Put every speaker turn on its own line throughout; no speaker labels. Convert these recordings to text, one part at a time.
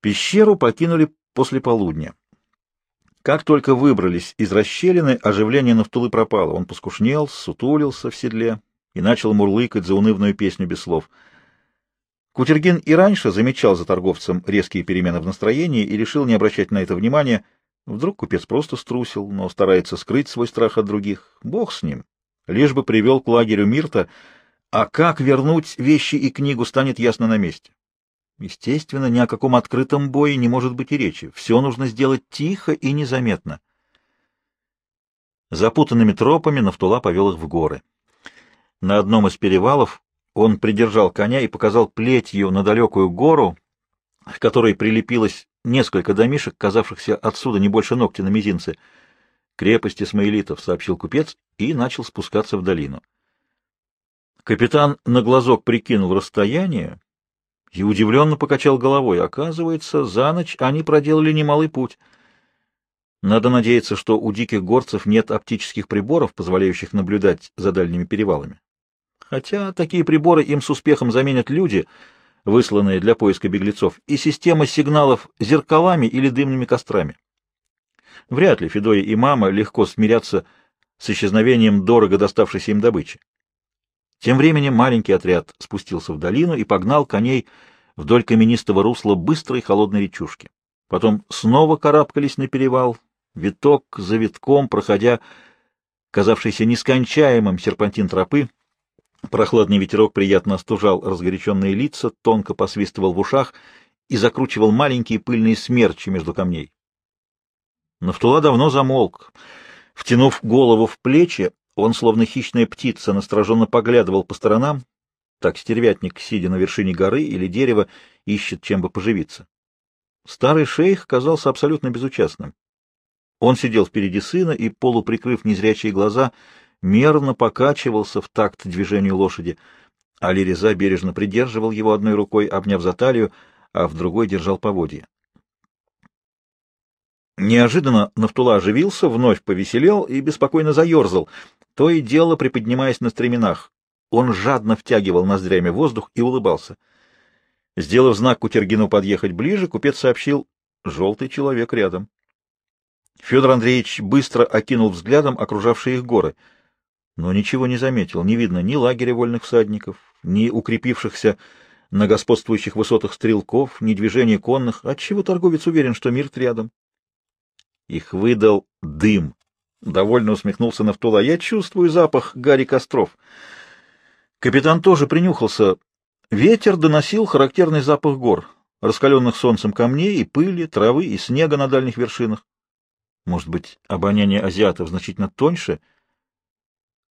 Пещеру покинули после полудня. Как только выбрались из расщелины, оживление Нафтулы пропало. Он поскушнел, сутулился в седле и начал мурлыкать заунывную песню без слов. Кутергин и раньше замечал за торговцем резкие перемены в настроении и решил не обращать на это внимания. Вдруг купец просто струсил, но старается скрыть свой страх от других. Бог с ним. Лишь бы привел к лагерю Мирта, а как вернуть вещи и книгу станет ясно на месте. Естественно, ни о каком открытом бое не может быть и речи. Все нужно сделать тихо и незаметно. Запутанными тропами Нафтула повел их в горы. На одном из перевалов он придержал коня и показал плетью на далекую гору, к которой прилепилось несколько домишек, казавшихся отсюда не больше ногтя на мизинце. «Крепость Исмаилитов», — сообщил купец и начал спускаться в долину. Капитан на глазок прикинул расстояние и удивленно покачал головой. Оказывается, за ночь они проделали немалый путь. Надо надеяться, что у диких горцев нет оптических приборов, позволяющих наблюдать за дальними перевалами. Хотя такие приборы им с успехом заменят люди, высланные для поиска беглецов, и система сигналов зеркалами или дымными кострами. Вряд ли Федоя и мама легко смирятся с исчезновением дорого доставшейся им добычи. Тем временем маленький отряд спустился в долину и погнал коней вдоль каменистого русла быстрой холодной речушки. Потом снова карабкались на перевал, виток за витком, проходя казавшийся нескончаемым серпантин тропы. Прохладный ветерок приятно остужал разгоряченные лица, тонко посвистывал в ушах и закручивал маленькие пыльные смерчи между камней. Нафтула давно замолк. Втянув голову в плечи, он, словно хищная птица, настороженно поглядывал по сторонам, так стервятник, сидя на вершине горы или дерева, ищет чем бы поживиться. Старый шейх казался абсолютно безучастным. Он сидел впереди сына и, полуприкрыв незрячие глаза, мерно покачивался в такт движению лошади. Али Реза бережно придерживал его одной рукой, обняв за талию, а в другой держал поводья. Неожиданно Нафтула оживился, вновь повеселел и беспокойно заерзал, то и дело приподнимаясь на стременах. Он жадно втягивал ноздрями воздух и улыбался. Сделав знак Кутергину подъехать ближе, купец сообщил «желтый человек рядом». Федор Андреевич быстро окинул взглядом окружавшие их горы, но ничего не заметил, не видно ни лагеря вольных всадников, ни укрепившихся на господствующих высотах стрелков, ни движения конных, отчего торговец уверен, что мир рядом. Их выдал дым. Довольно усмехнулся Нафтула. Я чувствую запах гари костров. Капитан тоже принюхался. Ветер доносил характерный запах гор, раскаленных солнцем камней и пыли, травы и снега на дальних вершинах. Может быть, обоняние азиатов значительно тоньше?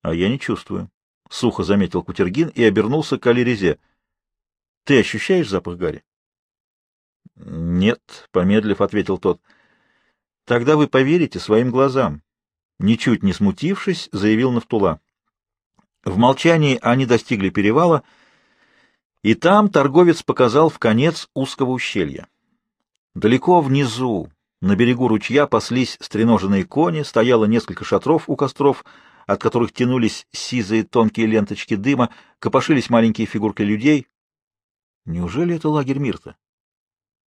А я не чувствую. Сухо заметил Кутергин и обернулся к Алирезе. Ты ощущаешь запах гари? Нет, помедлив, ответил тот. — Тогда вы поверите своим глазам. Ничуть не смутившись, заявил Нафтула. В молчании они достигли перевала, и там торговец показал в конец узкого ущелья. Далеко внизу, на берегу ручья, паслись стреноженные кони, стояло несколько шатров у костров, от которых тянулись сизые тонкие ленточки дыма, копошились маленькие фигурки людей. Неужели это лагерь Мирта?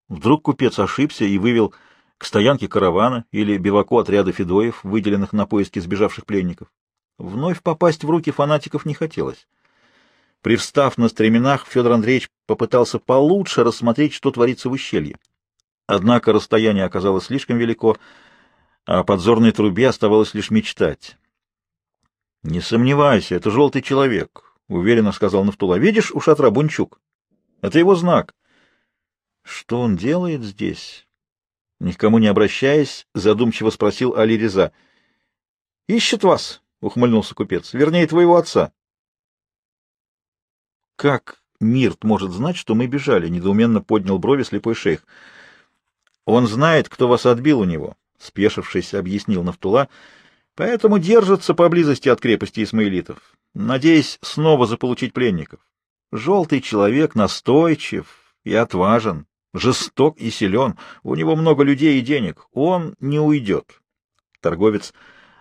Вдруг купец ошибся и вывел к стоянке каравана или биваку отряда федоев, выделенных на поиски сбежавших пленников. Вновь попасть в руки фанатиков не хотелось. Привстав на стременах, Федор Андреевич попытался получше рассмотреть, что творится в ущелье. Однако расстояние оказалось слишком велико, а подзорной трубе оставалось лишь мечтать. — Не сомневайся, это желтый человек, — уверенно сказал Нафтула. — Видишь у шатра Бунчук? Это его знак. — Что он делает здесь? Ни к кому не обращаясь, задумчиво спросил Али Реза. — Ищет вас, — ухмыльнулся купец, — вернее, твоего отца. — Как Мирт может знать, что мы бежали? — недоуменно поднял брови слепой шейх. — Он знает, кто вас отбил у него, — спешившись, объяснил Нафтула, — поэтому держится поблизости от крепости исмаилитов, надеясь снова заполучить пленников. Желтый человек настойчив и отважен жесток и силен, у него много людей и денег, он не уйдет. Торговец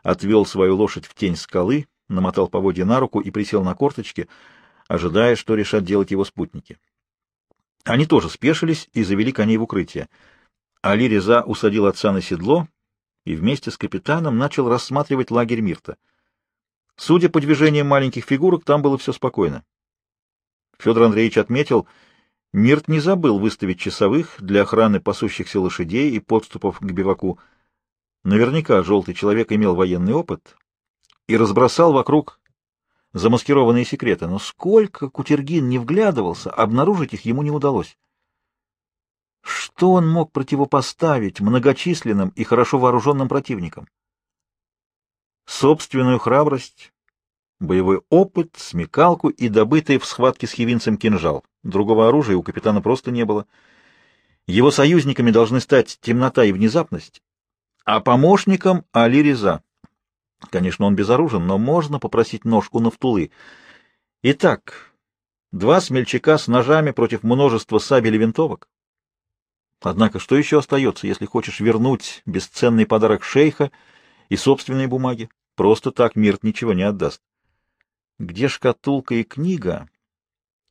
отвел свою лошадь в тень скалы, намотал поводья на руку и присел на корточки, ожидая, что решат делать его спутники. Они тоже спешились и завели коней в укрытие. Али Реза усадил отца на седло и вместе с капитаном начал рассматривать лагерь Мирта. Судя по движениям маленьких фигурок, там было все спокойно. Федор Андреевич отметил, Мирт не забыл выставить часовых для охраны пасущихся лошадей и подступов к биваку. Наверняка желтый человек имел военный опыт и разбросал вокруг замаскированные секреты, но сколько Кутергин не вглядывался, обнаружить их ему не удалось. Что он мог противопоставить многочисленным и хорошо вооруженным противникам? Собственную храбрость, боевой опыт, смекалку и добытый в схватке с хивинцем кинжал. Другого оружия у капитана просто не было. Его союзниками должны стать темнота и внезапность, а помощником — Али Реза. Конечно, он безоружен, но можно попросить нож у Нафтулы. Итак, два смельчака с ножами против множества сабель и винтовок. Однако что еще остается, если хочешь вернуть бесценный подарок шейха и собственные бумаги? Просто так Мирт ничего не отдаст. Где шкатулка и книга?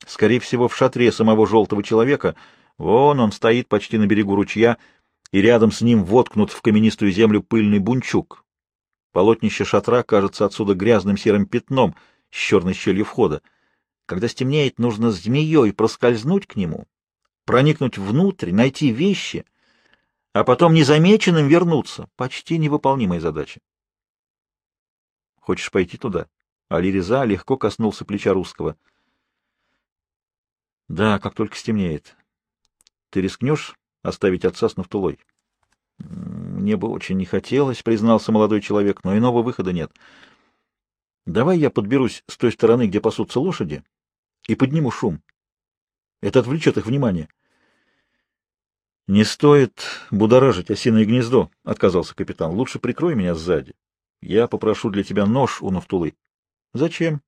Скорее всего, в шатре самого желтого человека. Вон он стоит почти на берегу ручья, и рядом с ним воткнут в каменистую землю пыльный бунчук. Полотнище шатра кажется отсюда грязным серым пятном с черной щелью входа. Когда стемнеет, нужно змеей проскользнуть к нему, проникнуть внутрь, найти вещи, а потом незамеченным вернуться. Почти невыполнимая задача. Хочешь пойти туда? Али Реза легко коснулся плеча русского. Да, как только стемнеет. Ты рискнешь оставить отца с Нафтулой? Мне бы очень не хотелось, признался молодой человек, но иного выхода нет. Давай я подберусь с той стороны, где пасутся лошади, и подниму шум. Это отвлечет их внимание. Не стоит будоражить осиное гнездо, — отказался капитан. Лучше прикрой меня сзади. Я попрошу для тебя нож у Нафтулы. Зачем?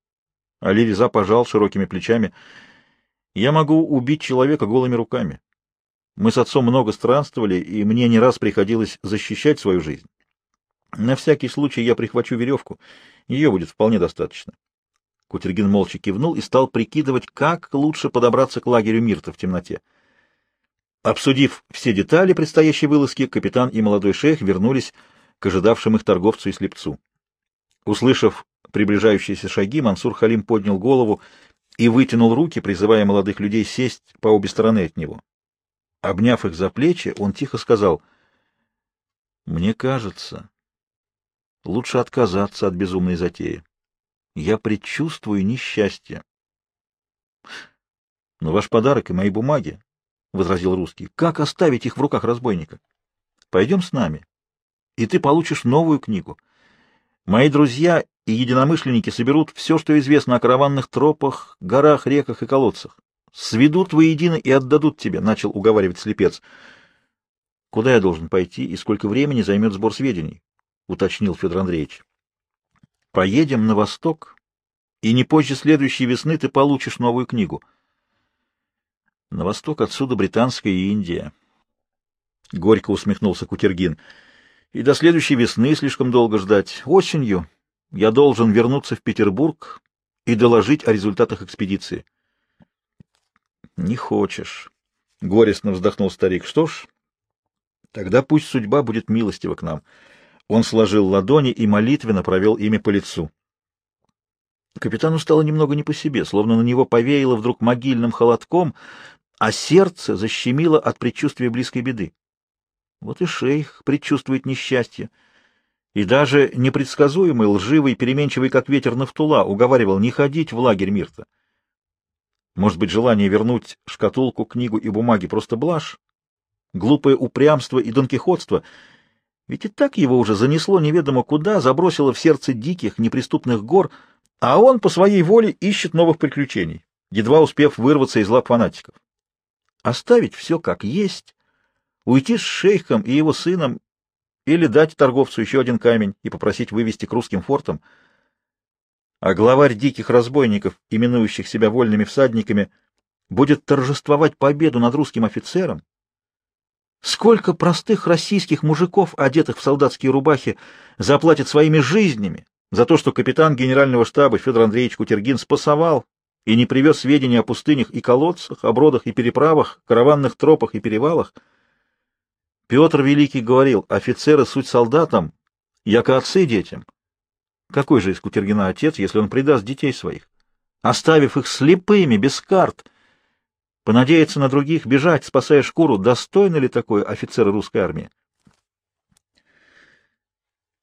Али Реза пожал широкими плечами. Я могу убить человека голыми руками. Мы с отцом много странствовали, и мне не раз приходилось защищать свою жизнь. На всякий случай я прихвачу веревку. Ее будет вполне достаточно. Кутергин молча кивнул и стал прикидывать, как лучше подобраться к лагерю Мирта в темноте. Обсудив все детали предстоящей вылазки, капитан и молодой шейх вернулись к ожидавшим их торговцу и слепцу. Услышав приближающиеся шаги, Мансур Халим поднял голову и вытянул руки, призывая молодых людей сесть по обе стороны от него. Обняв их за плечи, он тихо сказал, «Мне кажется, лучше отказаться от безумной затеи. Я предчувствую несчастье». «Но ваш подарок и мои бумаги», — возразил русский, — «как оставить их в руках разбойника? Пойдем с нами, и ты получишь новую книгу. Мои друзья и единомышленники соберут все, что известно о караванных тропах, горах, реках и колодцах сведут воедино и отдадут тебе, — начал уговаривать слепец. — Куда я должен пойти и сколько времени займет сбор сведений? — уточнил Федор Андреевич. — Поедем на восток, и не позже следующей весны ты получишь новую книгу. — На восток отсюда Британская Индия. Горько усмехнулся Кутергин. — И до следующей весны слишком долго ждать. Осенью я должен вернуться в Петербург и доложить о результатах экспедиции. — не хочешь. Горестно вздохнул старик. Что ж, тогда пусть судьба будет милостива к нам. Он сложил ладони и молитвенно провел ими по лицу. Капитану стало немного не по себе, словно на него повеяло вдруг могильным холодком, а сердце защемило от предчувствия близкой беды. Вот и шейх предчувствует несчастье. И даже непредсказуемый, лживый, переменчивый, как ветер Нафтула, уговаривал не ходить в лагерь Мирта. Может быть, желание вернуть шкатулку, книгу и бумаги просто блажь? Глупое упрямство и донкихотство? Ведь и так его уже занесло неведомо куда, забросило в сердце диких, неприступных гор, а он по своей воле ищет новых приключений, едва успев вырваться из лап фанатиков. Оставить все как есть, уйти с шейхом и его сыном или дать торговцу еще один камень и попросить вывести к русским фортам — а главарь диких разбойников, именующих себя вольными всадниками, будет торжествовать победу над русским офицером? Сколько простых российских мужиков, одетых в солдатские рубахи, заплатят своими жизнями за то, что капитан генерального штаба Федор Андреевич Кутергин спасовал и не привез сведения о пустынях и колодцах, о бродах и переправах, караванных тропах и перевалах. Петр Великий говорил, офицеры суть солдатам, яко отцы детям. Какой же из Кутергина отец, если он предаст детей своих? Оставив их слепыми, без карт, понадеяться на других, бежать, спасая шкуру, достойно ли такое офицеры русской армии?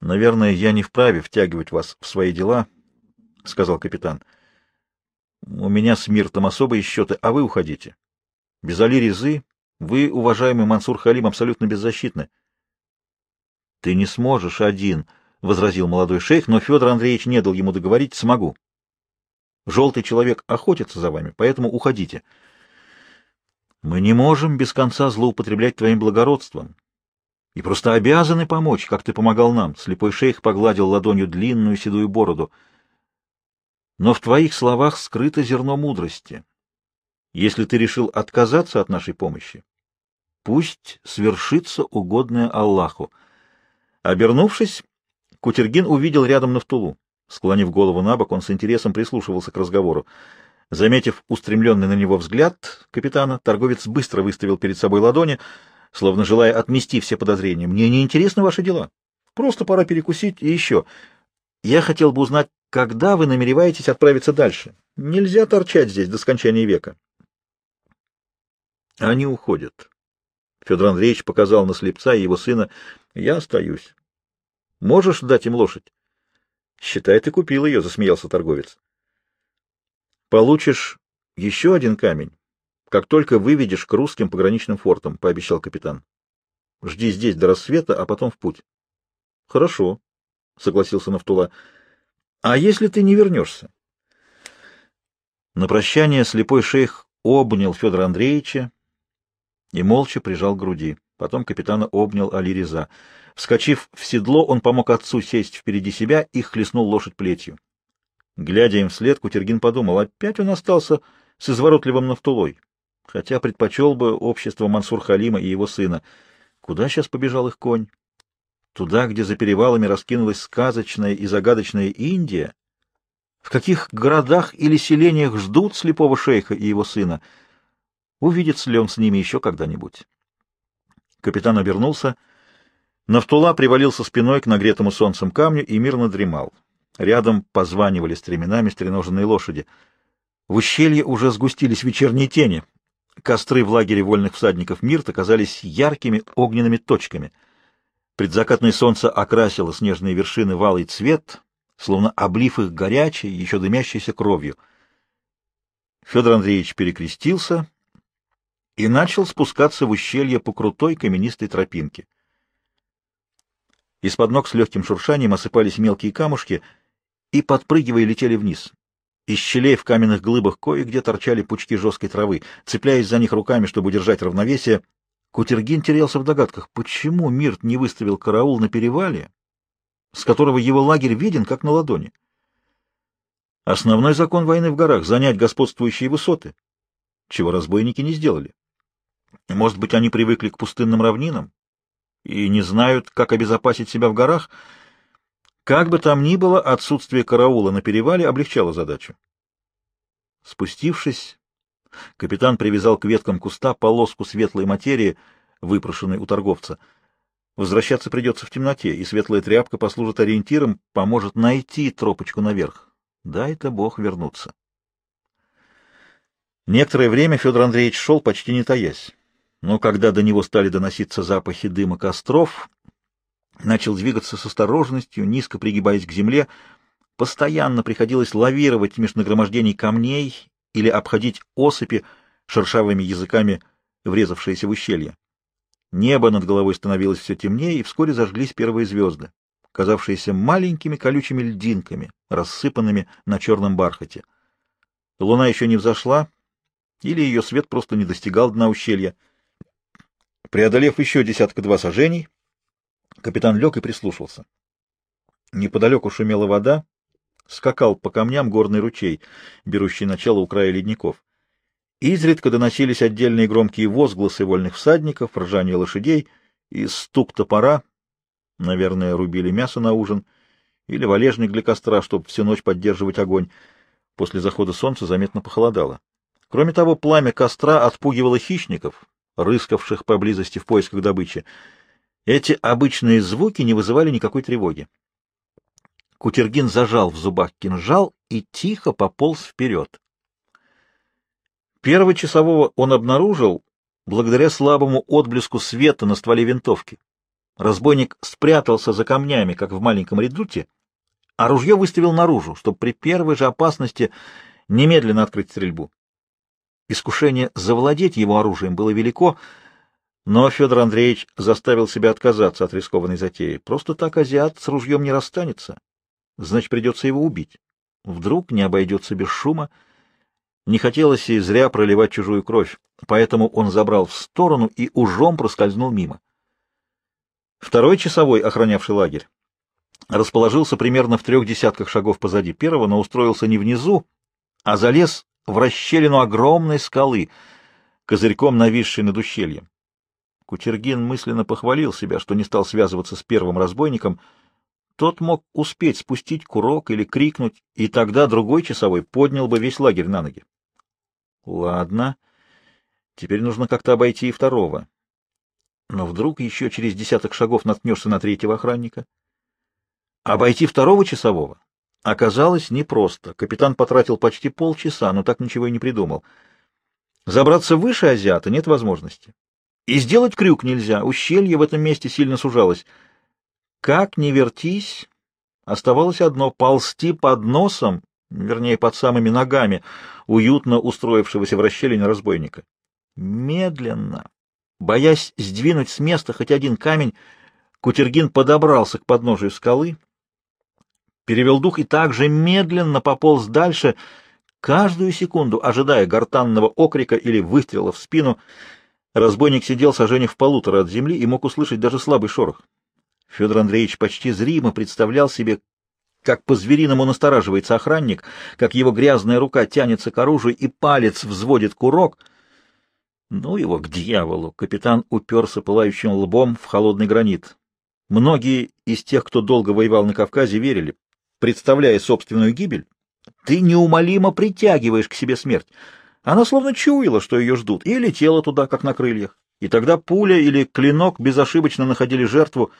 Наверное, я не вправе втягивать вас в свои дела, — сказал капитан. У меня с Миртом особые счеты, а вы уходите. Без Али Резы вы, уважаемый Мансур Халим, абсолютно беззащитны. — Ты не сможешь один, — возразил молодой шейх, но Федор Андреевич не дал ему договорить. — Смогу. Желтый человек охотится за вами, поэтому уходите. Мы не можем без конца злоупотреблять твоим благородством и просто обязаны помочь, как ты помогал нам. Слепой шейх погладил ладонью длинную седую бороду. Но в твоих словах скрыто зерно мудрости. Если ты решил отказаться от нашей помощи, пусть свершится угодное Аллаху. Обернувшись, Кутергин увидел рядом Нафтулу. Склонив голову на бок, он с интересом прислушивался к разговору. Заметив устремленный на него взгляд капитана, торговец быстро выставил перед собой ладони, словно желая отмести все подозрения. «Мне не интересны ваши дела. Просто пора перекусить и еще. Я хотел бы узнать, когда вы намереваетесь отправиться дальше. Нельзя торчать здесь до скончания века». Они уходят. Федор Андреевич показал на слепца и его сына. «Я остаюсь. Можешь дать им лошадь?» «Считай, ты купил ее», — засмеялся торговец. «Получишь еще один камень, как только выведешь к русским пограничным фортам», — пообещал капитан. «Жди здесь до рассвета, а потом в путь». «Хорошо», — согласился Нафтула. «А если ты не вернешься?» На прощание слепой шейх обнял Федора Андреевича и молча прижал к груди. Потом капитана обнял Али Реза. Вскочив в седло, он помог отцу сесть впереди себя и хлестнул лошадь плетью. Глядя им вслед, Кутергин подумал, опять он остался с изворотливым Нафтулой, хотя предпочел бы общество Мансур Халима и его сына. Куда сейчас побежал их конь? Туда, где за перевалами раскинулась сказочная и загадочная Индия? В каких городах или селениях ждут слепого шейха и его сына? Увидится ли он с ними еще когда-нибудь? Капитан обернулся. Нафтула привалился спиной к нагретому солнцем камню и мирно дремал. Рядом позванивали стременами стреноженные лошади. В ущелье уже сгустились вечерние тени. Костры в лагере вольных всадников Мирта казались яркими огненными точками. Предзакатное солнце окрасило снежные вершины в алый цвет, словно облив их горячей, еще дымящейся кровью. Федор Андреевич перекрестился и начал спускаться в ущелье по крутой каменистой тропинке. Из-под ног с легким шуршанием осыпались мелкие камушки и, подпрыгивая, летели вниз. Из щелей в каменных глыбах кое-где торчали пучки жесткой травы. Цепляясь за них руками, чтобы удержать равновесие, Кутергин терялся в догадках, почему Мирт не выставил караул на перевале, с которого его лагерь виден, как на ладони. Основной закон войны в горах — занять господствующие высоты, чего разбойники не сделали. Может быть, они привыкли к пустынным равнинам и не знают, как обезопасить себя в горах. Как бы там ни было, отсутствие караула на перевале облегчало задачу. Спустившись, капитан привязал к веткам куста полоску светлой материи, выпрошенной у торговца. Возвращаться придется в темноте, и светлая тряпка послужит ориентиром, поможет найти тропочку наверх. Дай-то Бог вернуться. Некоторое время Федор Андреевич шел, почти не таясь но когда до него стали доноситься запахи дыма костров, начал двигаться с осторожностью, низко пригибаясь к земле. Постоянно приходилось лавировать между нагромождений камней или обходить осыпи шершавыми языками, врезавшиеся в ущелье. Небо над головой становилось все темнее, и вскоре зажглись первые звезды, казавшиеся маленькими колючими льдинками, рассыпанными на черном бархате. Луна еще не взошла, или ее свет просто не достигал дна ущелья. Преодолев еще десятка-два сажений, капитан лег и прислушался. Неподалеку шумела вода, скакал по камням горный ручей, берущий начало у края ледников. Изредка доносились отдельные громкие возгласы вольных всадников, ржание лошадей и стук топора. Наверное, рубили мясо на ужин или валежник для костра, чтобы всю ночь поддерживать огонь. После захода солнца заметно похолодало. Кроме того, пламя костра отпугивало хищников, рыскавших поблизости в поисках добычи. Эти обычные звуки не вызывали никакой тревоги. Кутергин зажал в зубах кинжал и тихо пополз вперед. Первого часового он обнаружил благодаря слабому отблеску света на стволе винтовки. Разбойник спрятался за камнями, как в маленьком редуте, а ружье выставил наружу, чтобы при первой же опасности немедленно открыть стрельбу. Искушение завладеть его оружием было велико, но Федор Андреевич заставил себя отказаться от рискованной затеи. Просто так азиат с ружьем не расстанется. Значит, придется его убить. Вдруг не обойдется без шума. Не хотелось и зря проливать чужую кровь, поэтому он забрал в сторону и ужом проскользнул мимо. Второй часовой, охранявший лагерь, расположился примерно в трех десятках шагов позади первого, но устроился не внизу, а залез в расщелину огромной скалы, козырьком нависшей над ущельем. Кутергин мысленно похвалил себя, что не стал связываться с первым разбойником. Тот мог успеть спустить курок или крикнуть, и тогда другой часовой поднял бы весь лагерь на ноги. Ладно, теперь нужно как-то обойти и второго. Но вдруг еще через десяток шагов наткнешься на третьего охранника. Обойти второго часового оказалось непросто. Капитан потратил почти полчаса, но так ничего и не придумал. Забраться выше азиата нет возможности. И сделать крюк нельзя, ущелье в этом месте сильно сужалось. Как ни вертись, оставалось одно — ползти под носом, вернее, под самыми ногами, уютно устроившегося в расщелине разбойника. Медленно, боясь сдвинуть с места хоть один камень, Кутергин подобрался к подножию скалы, перевел дух и также медленно пополз дальше, каждую секунду ожидая гортанного окрика или выстрела в спину. Разбойник сидел сожжение в полутора от земли и мог услышать даже слабый шорох. Федор Андреевич почти зримо представлял себе, как по-звериному настораживается охранник, как его грязная рука тянется к оружию и палец взводит курок. Ну его к дьяволу! Капитан уперся пылающим лбом в холодный гранит. Многие из тех, кто долго воевал на Кавказе, верили, представляя собственную гибель, ты неумолимо притягиваешь к себе смерть. Она словно чуяла, что ее ждут, и летела туда, как на крыльях. И тогда пуля или клинок безошибочно находили жертву,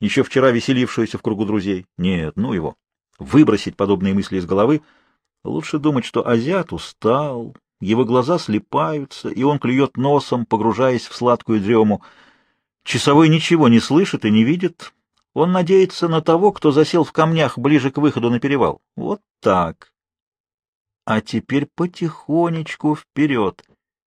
еще вчера веселившуюся в кругу друзей. Нет, ну его. Выбросить подобные мысли из головы. Лучше думать, что азиат устал, его глаза слепаются, и он клюет носом, погружаясь в сладкую дрему. Часовой ничего не слышит и не видит, он надеется на того, кто засел в камнях ближе к выходу на перевал. Вот так. А теперь потихонечку вперед.